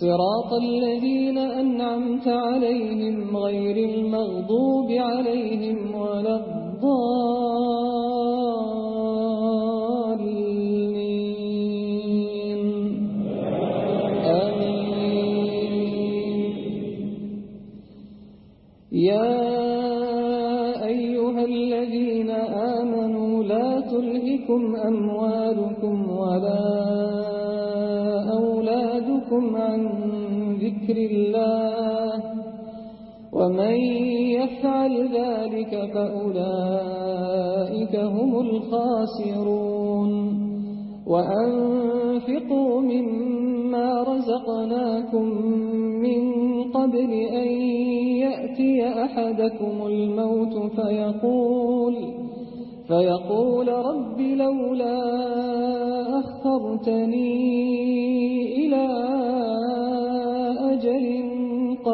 صراط الذين أنعمت عليهم غير المغضوب عليهم ولا الضالين. آمين. يا أيها الذين آمنوا لا تلهكم أموالكم ولا أولادكم عن ذكر الله ومن يفعل ذلك فأولئك هم الخاسرون وأنفقوا مما رزقناكم من قبل أن يأتي أحدكم الموت فيقول فيقول رب لولا أخرتني إلى أجل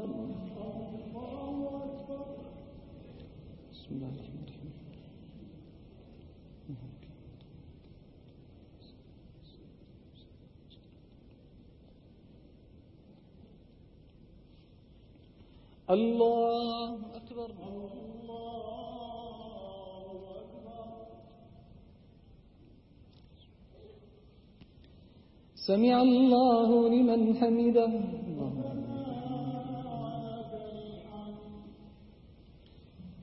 أكبر بسم الله الرحمن الرحيم الله سمع الله لمن حمده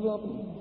الله أكبر